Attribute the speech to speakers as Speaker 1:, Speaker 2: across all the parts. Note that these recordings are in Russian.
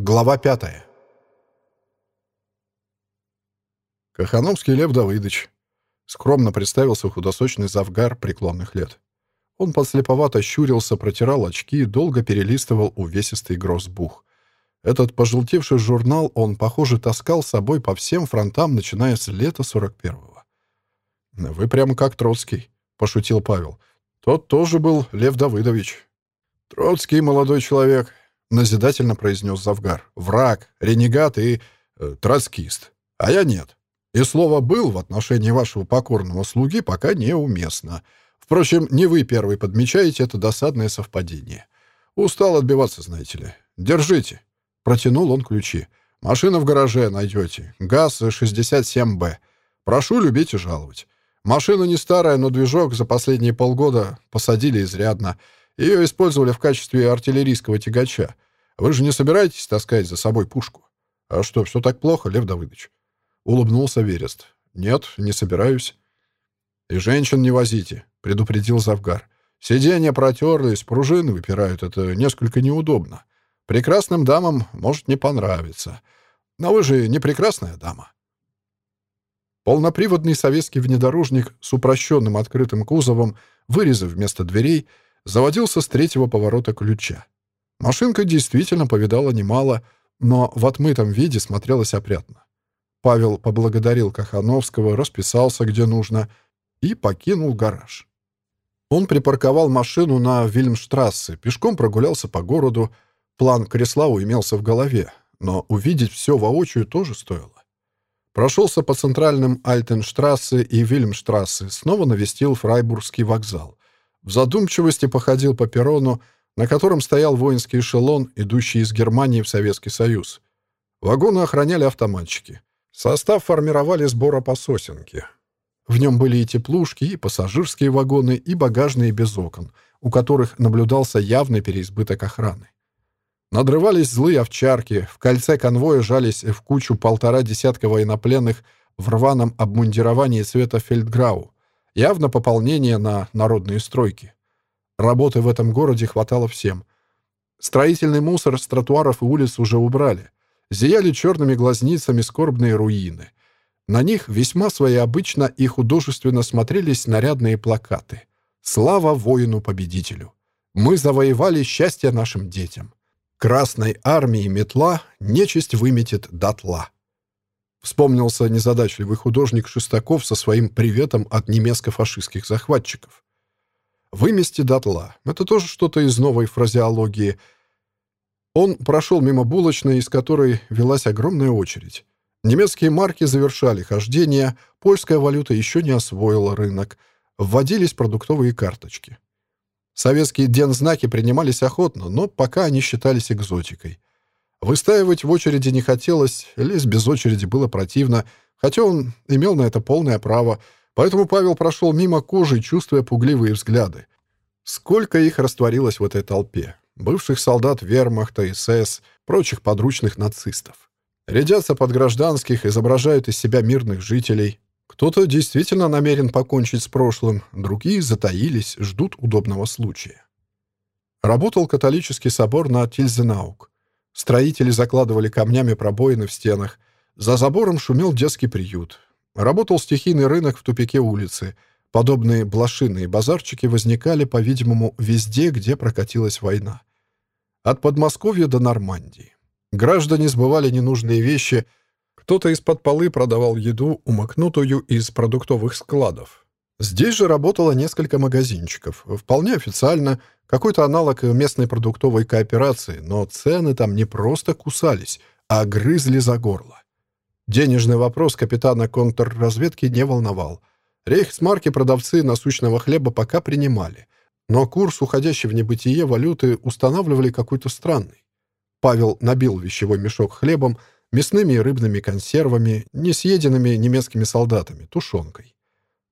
Speaker 1: Глава пятая. Кахановский Лев Давыдович. Скромно представился худосочный завгар преклонных лет. Он подслеповато щурился, протирал очки и долго перелистывал увесистый гроссбух. Этот пожелтевший журнал он, похоже, таскал с собой по всем фронтам, начиная с лета 41-го. «Вы прямо как Троцкий», — пошутил Павел. «Тот тоже был Лев Давыдович». «Троцкий молодой человек», — назидательно произнес Завгар. «Враг, ренегат и э, троцкист. А я нет. И слово «был» в отношении вашего покорного слуги пока неуместно. Впрочем, не вы первый подмечаете это досадное совпадение. Устал отбиваться, знаете ли. Держите». Протянул он ключи. «Машина в гараже найдете. ГАЗ-67Б. Прошу любить и жаловать. Машина не старая, но движок за последние полгода посадили изрядно». Ее использовали в качестве артиллерийского тягача. Вы же не собираетесь таскать за собой пушку? А что, все так плохо, Лев Давыдович? Улыбнулся Верест. Нет, не собираюсь. И женщин не возите, предупредил Завгар. Сиденья протерлись, пружины выпирают. Это несколько неудобно. Прекрасным дамам может не понравиться. Но вы же не прекрасная дама. Полноприводный советский внедорожник с упрощенным открытым кузовом, вырезы вместо дверей — заводился с третьего поворота ключа. Машинка действительно повидала немало, но в отмытом виде смотрелась опрятно. Павел поблагодарил Кахановского, расписался где нужно и покинул гараж. Он припарковал машину на Вильмштрассе, пешком прогулялся по городу. План Креслау имелся в голове, но увидеть все воочию тоже стоило. Прошелся по центральным Альтенштрассе и Вильмштрассе, снова навестил Фрайбургский вокзал. В задумчивости походил по перрону, на котором стоял воинский эшелон, идущий из Германии в Советский Союз. Вагоны охраняли автоматчики. Состав формировали сбора по сосенке. В нем были и теплушки, и пассажирские вагоны, и багажные без окон, у которых наблюдался явный переизбыток охраны. Надрывались злые овчарки, в кольце конвоя жались в кучу полтора десятка военнопленных в рваном обмундировании цвета фельдграу. Явно пополнение на народные стройки. Работы в этом городе хватало всем. Строительный мусор с тротуаров и улиц уже убрали. Зияли черными глазницами скорбные руины. На них весьма своеобычно и художественно смотрелись нарядные плакаты. «Слава воину-победителю! Мы завоевали счастье нашим детям! Красной армии метла нечисть выметит дотла!» Вспомнился незадачливый художник Шестаков со своим приветом от немецко-фашистских захватчиков. «Вымести дотла» — это тоже что-то из новой фразеологии. Он прошел мимо булочной, из которой велась огромная очередь. Немецкие марки завершали хождение, польская валюта еще не освоила рынок, вводились продуктовые карточки. Советские дензнаки принимались охотно, но пока они считались экзотикой. Выстаивать в очереди не хотелось, лезть без очереди было противно, хотя он имел на это полное право, поэтому Павел прошел мимо кожи, чувствуя пугливые взгляды. Сколько их растворилось в этой толпе. Бывших солдат вермахта, СС, прочих подручных нацистов. Рядятся под гражданских, изображают из себя мирных жителей. Кто-то действительно намерен покончить с прошлым, другие затаились, ждут удобного случая. Работал католический собор на Тильзенаук. Строители закладывали камнями пробоины в стенах. За забором шумел детский приют. Работал стихийный рынок в тупике улицы. Подобные блошиные базарчики возникали, по-видимому, везде, где прокатилась война. От Подмосковья до Нормандии. Граждане сбывали ненужные вещи. Кто-то из-под полы продавал еду, умокнутую из продуктовых складов. Здесь же работало несколько магазинчиков. Вполне официально, какой-то аналог местной продуктовой кооперации, но цены там не просто кусались, а грызли за горло. Денежный вопрос капитана контрразведки не волновал. Рейхсмарки продавцы насущного хлеба пока принимали, но курс, уходящий в небытие валюты, устанавливали какой-то странный. Павел набил вещевой мешок хлебом, мясными и рыбными консервами, несъеденными немецкими солдатами, тушенкой.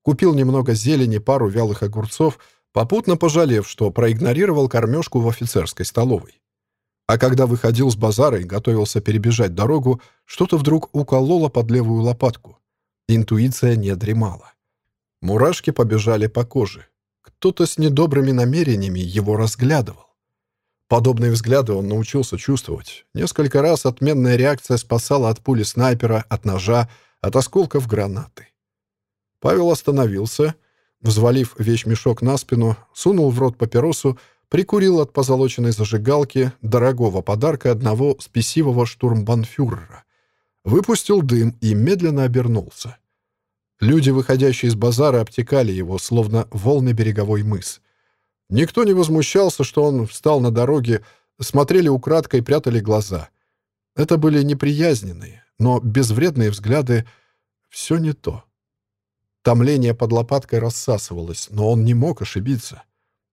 Speaker 1: Купил немного зелени, пару вялых огурцов — попутно пожалев, что проигнорировал кормежку в офицерской столовой. А когда выходил с базара и готовился перебежать дорогу, что-то вдруг укололо под левую лопатку. Интуиция не дремала. Мурашки побежали по коже. Кто-то с недобрыми намерениями его разглядывал. Подобные взгляды он научился чувствовать. Несколько раз отменная реакция спасала от пули снайпера, от ножа, от осколков гранаты. Павел остановился, взвалив вещмешок на спину, сунул в рот папиросу, прикурил от позолоченной зажигалки дорогого подарка одного спесивого штурмбанфюрера, выпустил дым и медленно обернулся. Люди, выходящие из базара, обтекали его, словно волны береговой мыс. Никто не возмущался, что он встал на дороге, смотрели украдкой, прятали глаза. Это были неприязненные, но безвредные взгляды. Все не то. Томление под лопаткой рассасывалось, но он не мог ошибиться.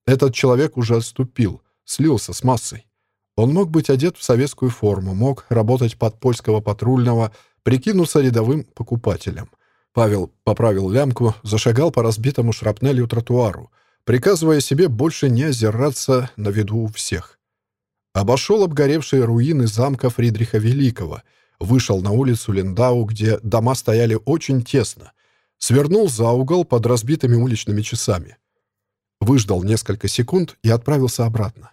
Speaker 1: Этот человек уже отступил, слился с массой. Он мог быть одет в советскую форму, мог работать под польского патрульного, прикинуться рядовым покупателем. Павел поправил лямку, зашагал по разбитому шрапнелью тротуару — приказывая себе больше не озираться на виду у всех. Обошел обгоревшие руины замка Фридриха Великого, вышел на улицу Линдау, где дома стояли очень тесно, свернул за угол под разбитыми уличными часами. Выждал несколько секунд и отправился обратно.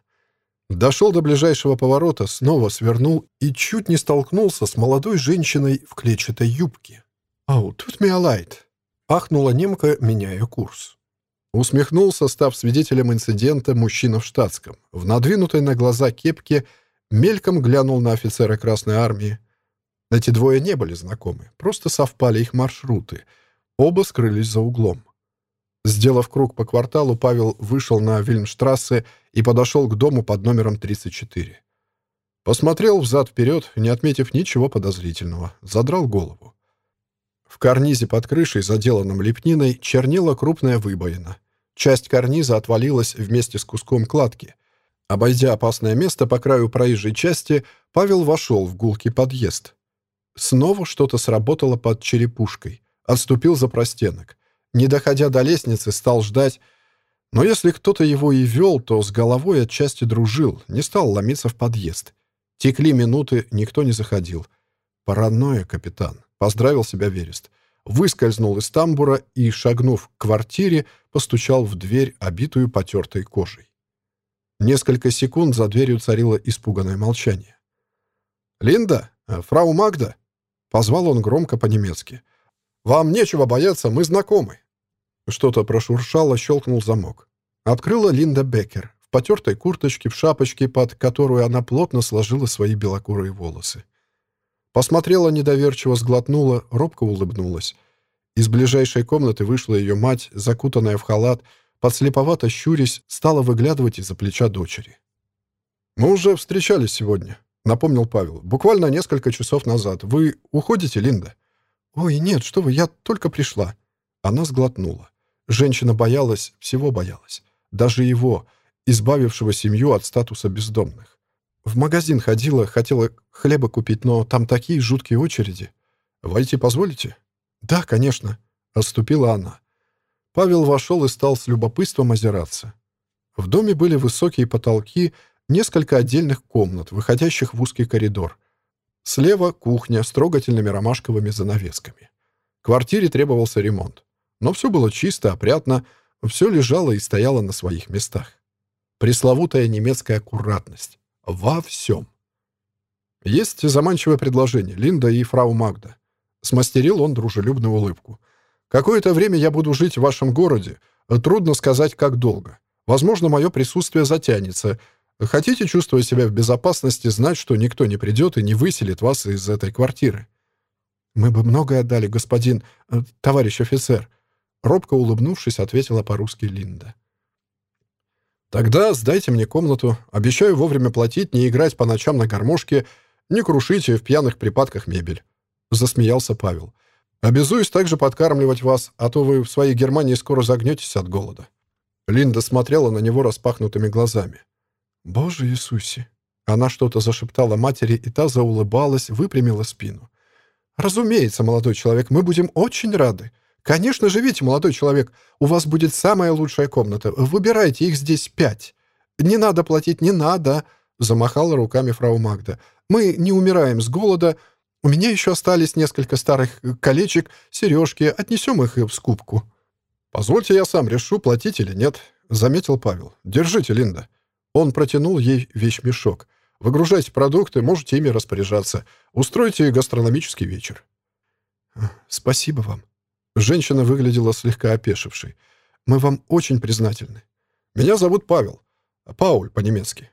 Speaker 1: Дошел до ближайшего поворота, снова свернул и чуть не столкнулся с молодой женщиной в клетчатой юбке. «Ау, тут миалайт!» — ахнула немка, меняя курс. Усмехнулся, став свидетелем инцидента мужчина в штатском. В надвинутой на глаза кепке мельком глянул на офицера Красной Армии. Эти двое не были знакомы, просто совпали их маршруты. Оба скрылись за углом. Сделав круг по кварталу, Павел вышел на Вильмштрассе и подошел к дому под номером 34. Посмотрел взад-вперед, не отметив ничего подозрительного, задрал голову. В карнизе под крышей, заделанном лепниной, чернела крупная выбоина. Часть карниза отвалилась вместе с куском кладки. Обойдя опасное место по краю проезжей части, Павел вошел в гулкий подъезд. Снова что-то сработало под черепушкой. Отступил за простенок. Не доходя до лестницы, стал ждать. Но если кто-то его и вел, то с головой отчасти дружил, не стал ломиться в подъезд. Текли минуты, никто не заходил. Паранойя, капитан. Поздравил себя Верест. Выскользнул из тамбура и, шагнув к квартире, постучал в дверь, обитую потертой кожей. Несколько секунд за дверью царило испуганное молчание. «Линда? Э, фрау Магда?» Позвал он громко по-немецки. «Вам нечего бояться, мы знакомы». Что-то прошуршало, щелкнул замок. Открыла Линда Беккер в потертой курточке, в шапочке, под которую она плотно сложила свои белокурые волосы. Посмотрела недоверчиво, сглотнула, робко улыбнулась. Из ближайшей комнаты вышла ее мать, закутанная в халат, подслеповато щурясь, стала выглядывать из-за плеча дочери. «Мы уже встречались сегодня», — напомнил Павел. «Буквально несколько часов назад. Вы уходите, Линда?» «Ой, нет, что вы, я только пришла». Она сглотнула. Женщина боялась, всего боялась. Даже его, избавившего семью от статуса бездомных. В магазин ходила, хотела хлеба купить, но там такие жуткие очереди. Войти позволите? Да, конечно, отступила она. Павел вошел и стал с любопытством озираться. В доме были высокие потолки, несколько отдельных комнат, выходящих в узкий коридор. Слева кухня с трогательными ромашковыми занавесками. Квартире требовался ремонт. Но все было чисто, опрятно, все лежало и стояло на своих местах. Пресловутая немецкая аккуратность. Во всем. Есть заманчивое предложение, Линда и фрау Магда. Смастерил он дружелюбную улыбку. Какое-то время я буду жить в вашем городе. Трудно сказать, как долго. Возможно, мое присутствие затянется. Хотите чувствовать себя в безопасности, знать, что никто не придет и не выселит вас из этой квартиры? Мы бы многое отдали, господин... Э, товарищ офицер. Робко улыбнувшись, ответила по-русски Линда. «Тогда сдайте мне комнату. Обещаю вовремя платить, не играть по ночам на гармошке, не крушите в пьяных припадках мебель». Засмеялся Павел. «Обязуюсь также подкармливать вас, а то вы в своей Германии скоро загнетесь от голода». Линда смотрела на него распахнутыми глазами. «Боже Иисусе!» Она что-то зашептала матери, и та заулыбалась, выпрямила спину. «Разумеется, молодой человек, мы будем очень рады. «Конечно, живите, молодой человек. У вас будет самая лучшая комната. Выбирайте, их здесь пять». «Не надо платить, не надо», — замахала руками фрау Магда. «Мы не умираем с голода. У меня еще остались несколько старых колечек, сережки. Отнесем их в скупку». «Позвольте, я сам решу, платить или нет», — заметил Павел. «Держите, Линда». Он протянул ей вещмешок. «Выгружайте продукты, можете ими распоряжаться. Устройте гастрономический вечер». «Спасибо вам». Женщина выглядела слегка опешившей. «Мы вам очень признательны». «Меня зовут Павел. Пауль по-немецки».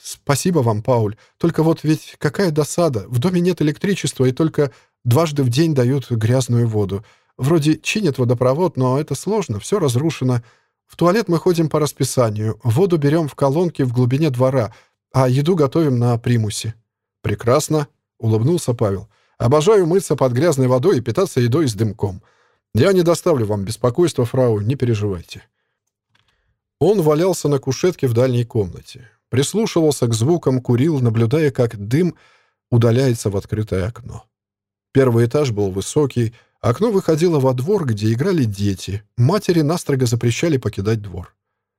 Speaker 1: «Спасибо вам, Пауль. Только вот ведь какая досада. В доме нет электричества, и только дважды в день дают грязную воду. Вроде чинят водопровод, но это сложно, все разрушено. В туалет мы ходим по расписанию, воду берем в колонке в глубине двора, а еду готовим на примусе». «Прекрасно», — улыбнулся Павел. «Обожаю мыться под грязной водой и питаться едой с дымком. Я не доставлю вам беспокойства, фрау, не переживайте». Он валялся на кушетке в дальней комнате. Прислушивался к звукам, курил, наблюдая, как дым удаляется в открытое окно. Первый этаж был высокий, окно выходило во двор, где играли дети. Матери настрого запрещали покидать двор.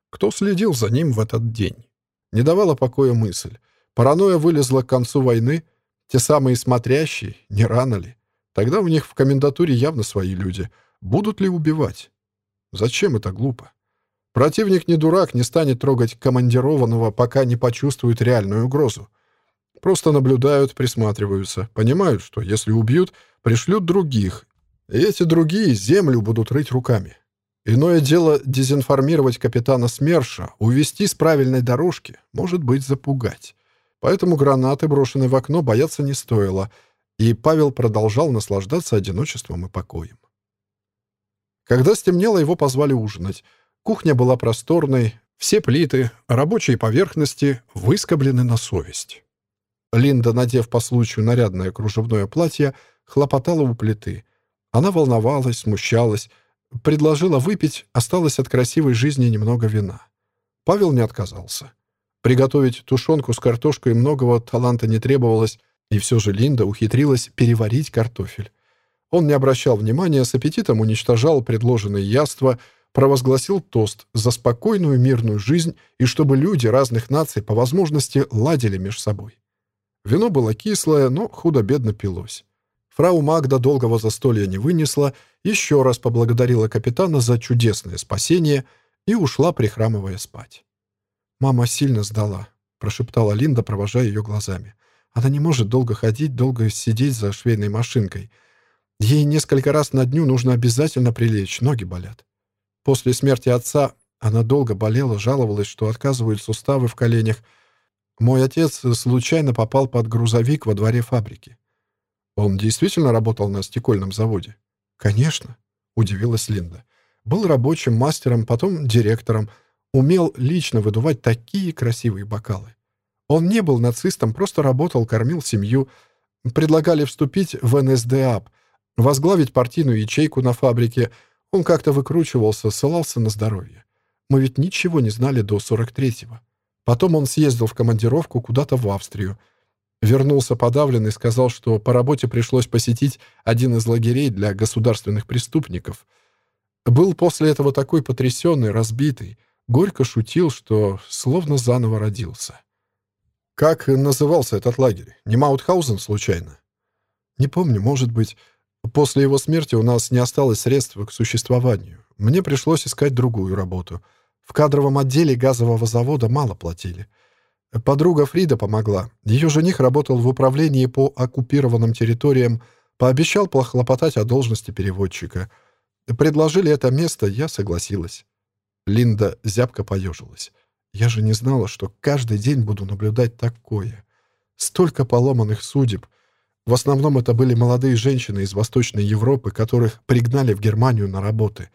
Speaker 1: Кто следил за ним в этот день? Не давала покоя мысль. Паранойя вылезла к концу войны. Те самые смотрящие, не рано ли? Тогда у них в комендатуре явно свои люди. Будут ли убивать? Зачем это глупо? Противник не дурак, не станет трогать командированного, пока не почувствует реальную угрозу. Просто наблюдают, присматриваются, понимают, что если убьют, пришлют других. Эти другие землю будут рыть руками. Иное дело дезинформировать капитана СМЕРШа, увести с правильной дорожки, может быть, запугать. Поэтому гранаты, брошенные в окно, бояться не стоило, и Павел продолжал наслаждаться одиночеством и покоем. Когда стемнело, его позвали ужинать — Кухня была просторной, все плиты, рабочие поверхности выскоблены на совесть. Линда, надев по случаю нарядное кружевное платье, хлопотала у плиты. Она волновалась, смущалась, предложила выпить, осталось от красивой жизни немного вина. Павел не отказался. Приготовить тушенку с картошкой многого таланта не требовалось, и все же Линда ухитрилась переварить картофель. Он не обращал внимания, с аппетитом уничтожал предложенные яства — провозгласил тост за спокойную мирную жизнь и чтобы люди разных наций по возможности ладили между собой. Вино было кислое, но худо-бедно пилось. Фрау Магда долгого застолья не вынесла, еще раз поблагодарила капитана за чудесное спасение и ушла, прихрамывая спать. «Мама сильно сдала», — прошептала Линда, провожая ее глазами. «Она не может долго ходить, долго сидеть за швейной машинкой. Ей несколько раз на дню нужно обязательно прилечь, ноги болят». После смерти отца она долго болела, жаловалась, что отказывают суставы в коленях. Мой отец случайно попал под грузовик во дворе фабрики. Он действительно работал на стекольном заводе? Конечно, удивилась Линда. Был рабочим мастером, потом директором. Умел лично выдувать такие красивые бокалы. Он не был нацистом, просто работал, кормил семью. Предлагали вступить в НСДАП, возглавить партийную ячейку на фабрике — он как-то выкручивался, ссылался на здоровье. Мы ведь ничего не знали до 43-го. Потом он съездил в командировку куда-то в Австрию. Вернулся подавленный, сказал, что по работе пришлось посетить один из лагерей для государственных преступников. Был после этого такой потрясенный, разбитый. Горько шутил, что словно заново родился. Как назывался этот лагерь? Не Маутхаузен, случайно? Не помню, может быть. После его смерти у нас не осталось средств к существованию. Мне пришлось искать другую работу. В кадровом отделе газового завода мало платили. Подруга Фрида помогла. Ее жених работал в управлении по оккупированным территориям, пообещал похлопотать о должности переводчика. Предложили это место, я согласилась. Линда зябко поежилась. Я же не знала, что каждый день буду наблюдать такое. Столько поломанных судеб — в основном это были молодые женщины из Восточной Европы, которых пригнали в Германию на работы.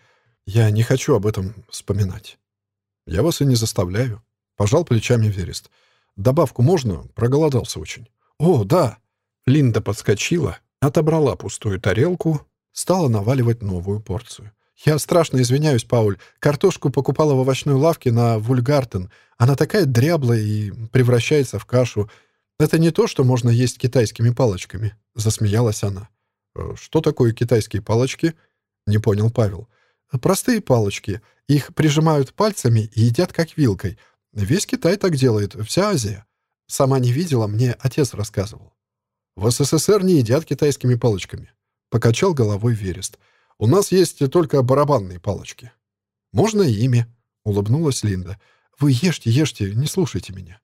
Speaker 1: Я не хочу об этом вспоминать. Я вас и не заставляю. Пожал плечами Верест. Добавку можно? Проголодался очень. О, да. Линда подскочила, отобрала пустую тарелку, стала наваливать новую порцию. «Я страшно извиняюсь, Пауль. Картошку покупала в овощной лавке на Вульгартен. Она такая дряблая и превращается в кашу. «Это не то, что можно есть китайскими палочками», — засмеялась она. «Э, «Что такое китайские палочки?» — не понял Павел. «Простые палочки. Их прижимают пальцами и едят как вилкой. Весь Китай так делает, вся Азия. Сама не видела, мне отец рассказывал». «В СССР не едят китайскими палочками», — покачал головой Верест. «У нас есть только барабанные палочки». «Можно и ими», — улыбнулась Линда. Вы ешьте, ешьте, не слушайте меня».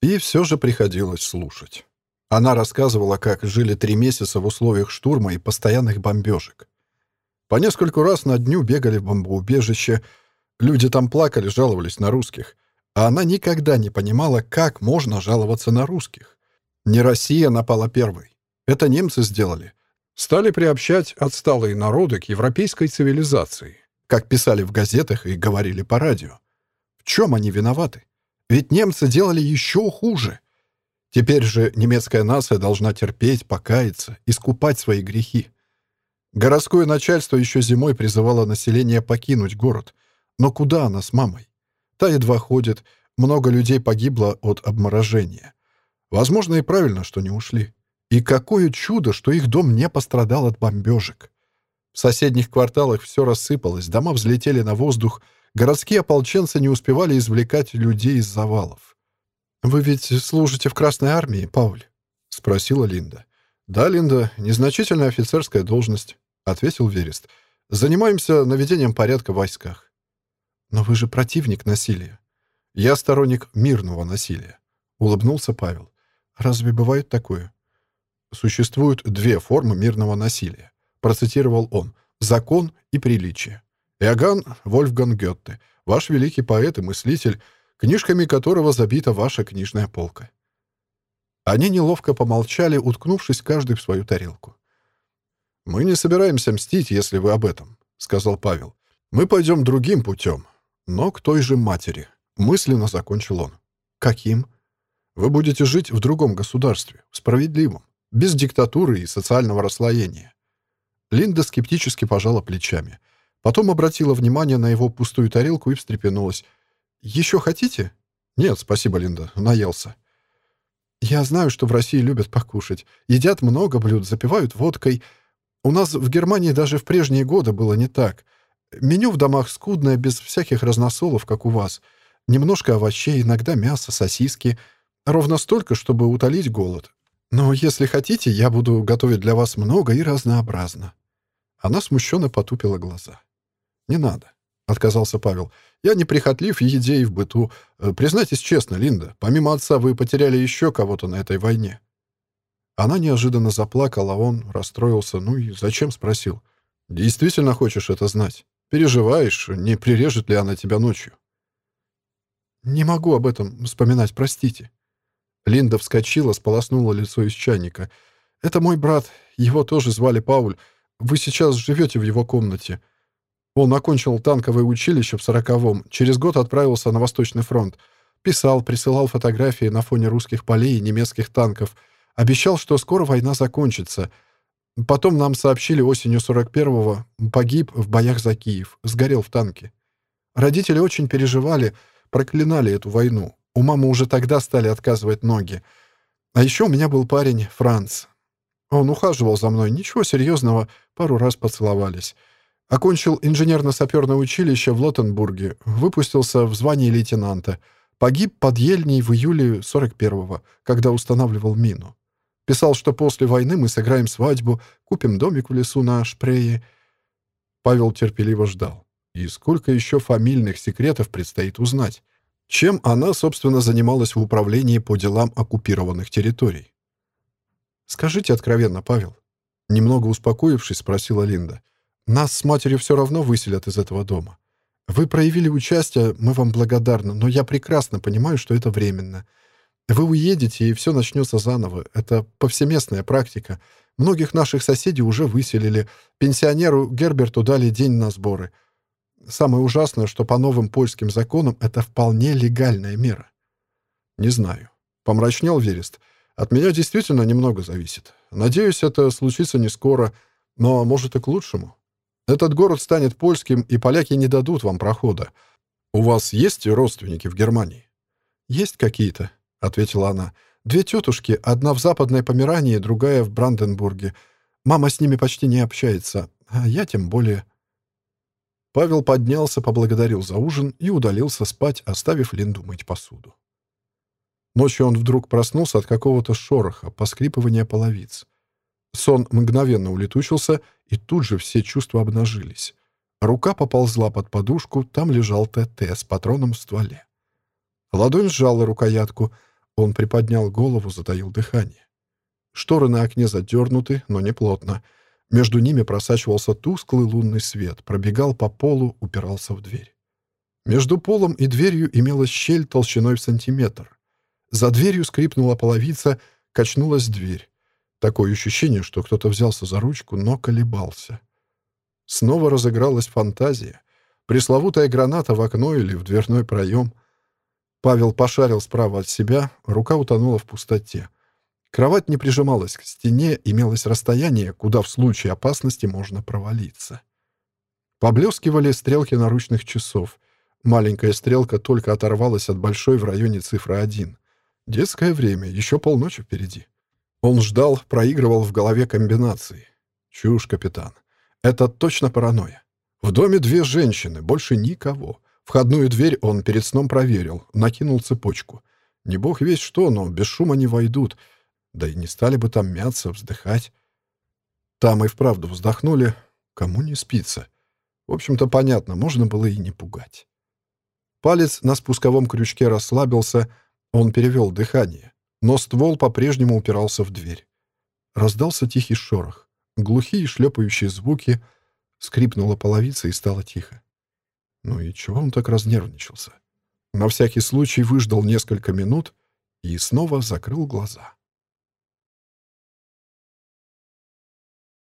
Speaker 1: И все же приходилось слушать. Она рассказывала, как жили три месяца в условиях штурма и постоянных бомбежек. По нескольку раз на дню бегали в бомбоубежище, люди там плакали, жаловались на русских. А она никогда не понимала, как можно жаловаться на русских. Не Россия напала первой. Это немцы сделали. Стали приобщать отсталые народы к европейской цивилизации, как писали в газетах и говорили по радио. В чем они виноваты? Ведь немцы делали еще хуже. Теперь же немецкая нация должна терпеть, покаяться, искупать свои грехи. Городское начальство еще зимой призывало население покинуть город. Но куда она с мамой? Та едва ходит, много людей погибло от обморожения. Возможно, и правильно, что не ушли. И какое чудо, что их дом не пострадал от бомбежек. В соседних кварталах все рассыпалось, дома взлетели на воздух, городские ополченцы не успевали извлекать людей из завалов. «Вы ведь служите в Красной армии, Пауль?» — спросила Линда. «Да, Линда, незначительная офицерская должность», — ответил Верест. «Занимаемся наведением порядка в войсках». «Но вы же противник насилия». «Я сторонник мирного насилия», — улыбнулся Павел. «Разве бывает такое?» «Существуют две формы мирного насилия», — процитировал он. «Закон и приличие». Иоганн Вольфган Гетте, ваш великий поэт и мыслитель, книжками которого забита ваша книжная полка. Они неловко помолчали, уткнувшись каждый в свою тарелку. «Мы не собираемся мстить, если вы об этом», — сказал Павел. «Мы пойдем другим путем, но к той же матери», — мысленно закончил он. «Каким?» «Вы будете жить в другом государстве, справедливом, без диктатуры и социального расслоения». Линда скептически пожала плечами. Потом обратила внимание на его пустую тарелку и встрепенулась. «Еще хотите?» «Нет, спасибо, Линда, наелся». Я знаю, что в России любят покушать. Едят много блюд, запивают водкой. У нас в Германии даже в прежние годы было не так. Меню в домах скудное, без всяких разносолов, как у вас. Немножко овощей, иногда мясо, сосиски. Ровно столько, чтобы утолить голод. Но если хотите, я буду готовить для вас много и разнообразно». Она смущенно потупила глаза. «Не надо», — отказался Павел. Я неприхотлив в еде и в быту. Э, признайтесь честно, Линда, помимо отца вы потеряли еще кого-то на этой войне». Она неожиданно заплакала, он расстроился. «Ну и зачем?» — спросил. «Действительно хочешь это знать? Переживаешь, не прирежет ли она тебя ночью?» «Не могу об этом вспоминать, простите». Линда вскочила, сполоснула лицо из чайника. «Это мой брат, его тоже звали Пауль. Вы сейчас живете в его комнате. Он окончил танковое училище в сороковом, через год отправился на Восточный фронт. Писал, присылал фотографии на фоне русских полей и немецких танков. Обещал, что скоро война закончится. Потом нам сообщили осенью 41-го, погиб в боях за Киев, сгорел в танке. Родители очень переживали, проклинали эту войну. У мамы уже тогда стали отказывать ноги. А еще у меня был парень, Франц. Он ухаживал за мной, ничего серьезного, пару раз поцеловались. Окончил инженерно-саперное училище в Лотенбурге, выпустился в звании лейтенанта. Погиб под Ельней в июле 41-го, когда устанавливал мину. Писал, что после войны мы сыграем свадьбу, купим домик в лесу на Шпрее. Павел терпеливо ждал. И сколько еще фамильных секретов предстоит узнать. Чем она, собственно, занималась в управлении по делам оккупированных территорий? «Скажите откровенно, Павел». Немного успокоившись, спросила Линда. Нас с матерью все равно выселят из этого дома. Вы проявили участие, мы вам благодарны, но я прекрасно понимаю, что это временно. Вы уедете, и все начнется заново. Это повсеместная практика. Многих наших соседей уже выселили. Пенсионеру Герберту дали день на сборы. Самое ужасное, что по новым польским законам это вполне легальная мера. Не знаю. Помрачнел Верест. От меня действительно немного зависит. Надеюсь, это случится не скоро, но, может, и к лучшему. Этот город станет польским, и поляки не дадут вам прохода. У вас есть родственники в Германии?» «Есть какие-то», — ответила она. «Две тетушки, одна в Западной Померании, другая в Бранденбурге. Мама с ними почти не общается, а я тем более...» Павел поднялся, поблагодарил за ужин и удалился спать, оставив Линду мыть посуду. Ночью он вдруг проснулся от какого-то шороха, поскрипывания половиц. Сон мгновенно улетучился, и тут же все чувства обнажились. Рука поползла под подушку, там лежал ТТ с патроном в стволе. Ладонь сжала рукоятку. Он приподнял голову, затаил дыхание. Шторы на окне задернуты, но не плотно. Между ними просачивался тусклый лунный свет, пробегал по полу, упирался в дверь. Между полом и дверью имелась щель толщиной в сантиметр. За дверью скрипнула половица, качнулась дверь. Такое ощущение, что кто-то взялся за ручку, но колебался. Снова разыгралась фантазия. Пресловутая граната в окно или в дверной проем. Павел пошарил справа от себя, рука утонула в пустоте. Кровать не прижималась к стене, имелось расстояние, куда в случае опасности можно провалиться. Поблескивали стрелки наручных часов. Маленькая стрелка только оторвалась от большой в районе цифры 1. Детское время, еще полночи впереди. Он ждал, проигрывал в голове комбинации. Чушь, капитан. Это точно паранойя. В доме две женщины, больше никого. Входную дверь он перед сном проверил, накинул цепочку. Не бог весь что, но без шума не войдут. Да и не стали бы там мяться, вздыхать. Там и вправду вздохнули. Кому не спится? В общем-то, понятно, можно было и не пугать. Палец на спусковом крючке расслабился, он перевел дыхание но ствол по-прежнему упирался в дверь. Раздался тихий шорох, глухие шлепающие звуки, скрипнула половица и стало тихо. Ну и чего он так разнервничался? На всякий случай выждал несколько минут и снова закрыл глаза.